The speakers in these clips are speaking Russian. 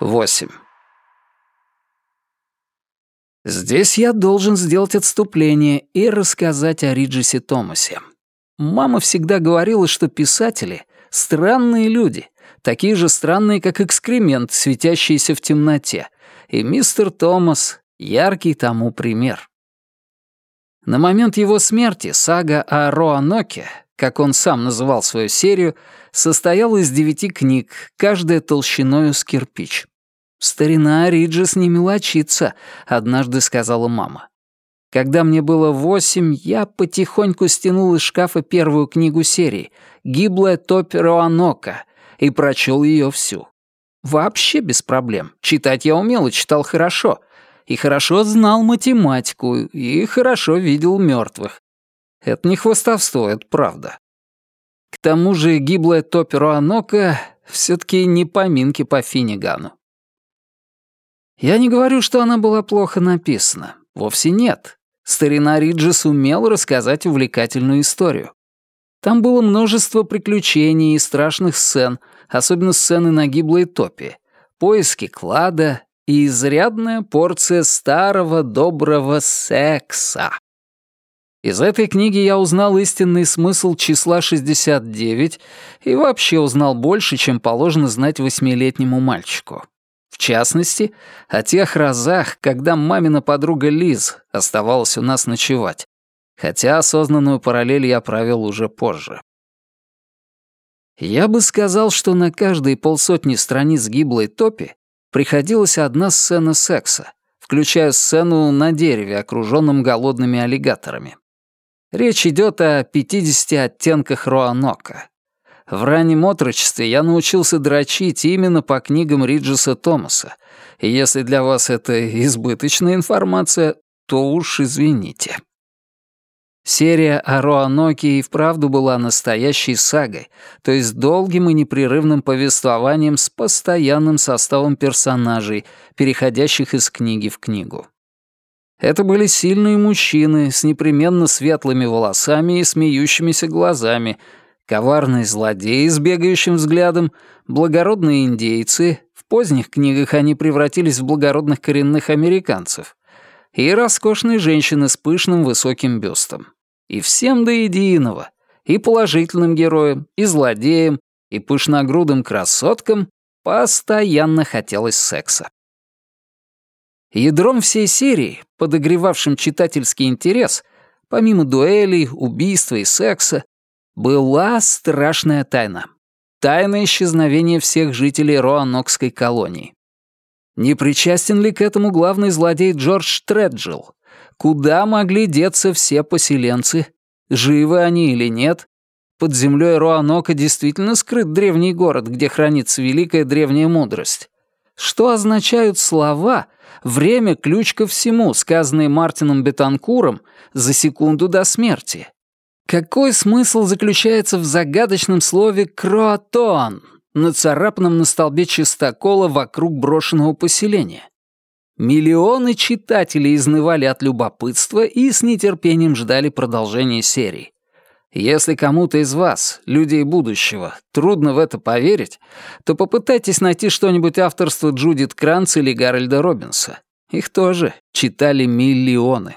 8. Здесь я должен сделать отступление и рассказать о Риджисе Томасе. Мама всегда говорила, что писатели — странные люди, такие же странные, как экскремент, светящийся в темноте, и мистер Томас — яркий тому пример. На момент его смерти сага о Роаноке, как он сам называл свою серию, состояла из девяти книг, каждая толщиною с кирпич. «Старина Риджес не мелочится», — однажды сказала мама. Когда мне было восемь, я потихоньку стянул из шкафа первую книгу серии «Гиблая топь Роанока» и прочел ее всю. Вообще без проблем. Читать я умел и читал хорошо. И хорошо знал математику, и хорошо видел мертвых. Это не хвостовство, это правда. К тому же гиблая топь Роанока все-таки не поминки по Финнигану. Я не говорю, что она была плохо написана. Вовсе нет. Старина Риджес умел рассказать увлекательную историю. Там было множество приключений и страшных сцен, особенно сцены на гиблой топе, поиски клада и изрядная порция старого доброго секса. Из этой книги я узнал истинный смысл числа 69 и вообще узнал больше, чем положено знать восьмилетнему мальчику. В частности, о тех разах, когда мамина подруга Лиз оставалась у нас ночевать, хотя осознанную параллель я провел уже позже. Я бы сказал, что на каждые полсотни страниц гиблой топи приходилась одна сцена секса, включая сцену на дереве, окруженном голодными аллигаторами. Речь идет о 50 оттенках Роанока. В раннем отрочестве я научился дрочить именно по книгам Риджеса Томаса, и если для вас это избыточная информация, то уж извините. Серия о Роаноке и вправду была настоящей сагой, то есть долгим и непрерывным повествованием с постоянным составом персонажей, переходящих из книги в книгу. Это были сильные мужчины с непременно светлыми волосами и смеющимися глазами, коварные злодеи с бегающим взглядом, благородные индейцы, в поздних книгах они превратились в благородных коренных американцев, и роскошные женщины с пышным высоким бюстом. И всем до единого, и положительным героям, и злодеям, и пышногрудым красоткам постоянно хотелось секса. Ядром всей серии, подогревавшим читательский интерес, помимо дуэлей, убийства и секса, была страшная тайна. Тайна исчезновения всех жителей Роанокской колонии. Не причастен ли к этому главный злодей Джордж Треджил? Куда могли деться все поселенцы? Живы они или нет? Под землей Роанока действительно скрыт древний город, где хранится великая древняя мудрость. Что означают слова «время — ключ ко всему», сказанные Мартином Бетанкуром за секунду до смерти? Какой смысл заключается в загадочном слове «кроатон», нацарапанном на столбе чистокола вокруг брошенного поселения? Миллионы читателей изнывали от любопытства и с нетерпением ждали продолжения серии. Если кому-то из вас, людей будущего, трудно в это поверить, то попытайтесь найти что-нибудь авторства Джудит Кранц или Гарольда Робинса. Их тоже читали миллионы.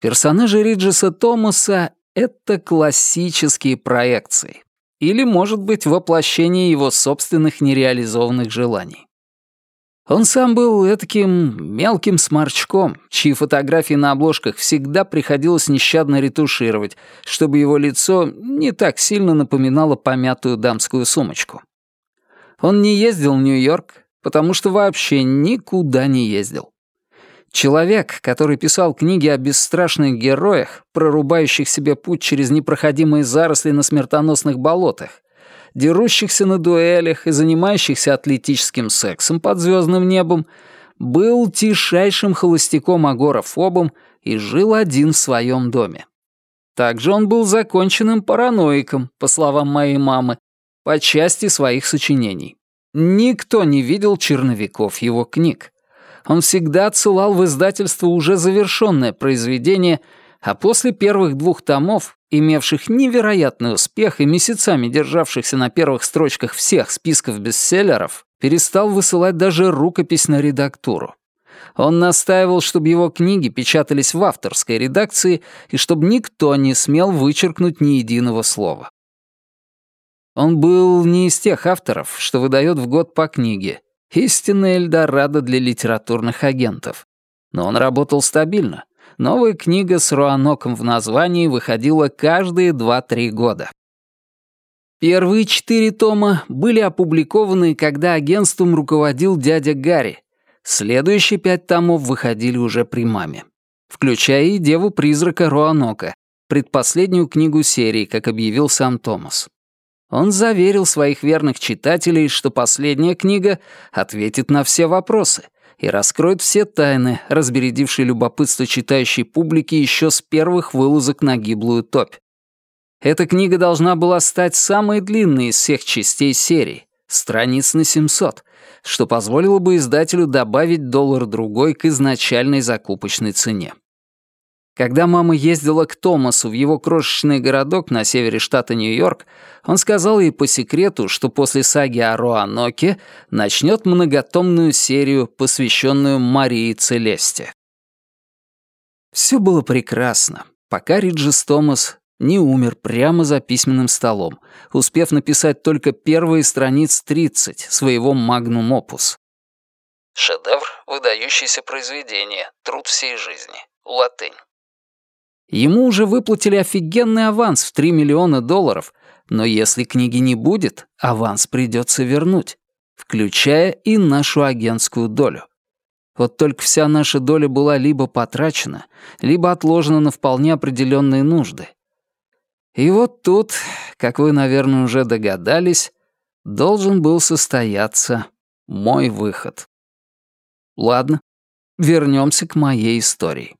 Персонажи Риджеса Томаса — это классические проекции. Или, может быть, воплощение его собственных нереализованных желаний. Он сам был таким мелким сморчком, чьи фотографии на обложках всегда приходилось нещадно ретушировать, чтобы его лицо не так сильно напоминало помятую дамскую сумочку. Он не ездил в Нью-Йорк, потому что вообще никуда не ездил. Человек, который писал книги о бесстрашных героях, прорубающих себе путь через непроходимые заросли на смертоносных болотах, дерущихся на дуэлях и занимающихся атлетическим сексом под звездным небом, был тишайшим холостяком-агорафобом и жил один в своем доме. Также он был законченным параноиком, по словам моей мамы, по части своих сочинений. Никто не видел черновиков его книг он всегда отсылал в издательство уже завершенное произведение, а после первых двух томов имевших невероятный успех и месяцами державшихся на первых строчках всех списков бестселлеров, перестал высылать даже рукопись на редактуру. Он настаивал, чтобы его книги печатались в авторской редакции и чтобы никто не смел вычеркнуть ни единого слова. Он был не из тех авторов, что выдает в год по книге. Истинная Эльдорадо для литературных агентов. Но он работал стабильно. Новая книга с Руаноком в названии выходила каждые 2-3 года. Первые четыре тома были опубликованы, когда агентством руководил дядя Гарри. Следующие пять томов выходили уже при маме. Включая и «Деву-призрака» Руанока, предпоследнюю книгу серии, как объявил сам Томас. Он заверил своих верных читателей, что последняя книга ответит на все вопросы и раскроет все тайны, разбередившие любопытство читающей публики еще с первых вылазок на гиблую топь. Эта книга должна была стать самой длинной из всех частей серии, страниц на 700, что позволило бы издателю добавить доллар-другой к изначальной закупочной цене. Когда мама ездила к Томасу в его крошечный городок на севере штата Нью-Йорк, он сказал ей по секрету, что после саги о Роаноке начнет многотомную серию, посвященную Марии Целесте. Все было прекрасно, пока Риджис Томас не умер прямо за письменным столом, успев написать только первые страниц 30 своего «Magnum Opus». Шедевр, выдающееся произведение, труд всей жизни. Латынь. Ему уже выплатили офигенный аванс в 3 миллиона долларов, но если книги не будет, аванс придется вернуть, включая и нашу агентскую долю. Вот только вся наша доля была либо потрачена, либо отложена на вполне определенные нужды — и вот тут, как вы, наверное, уже догадались, должен был состояться мой выход. Ладно, вернемся к моей истории.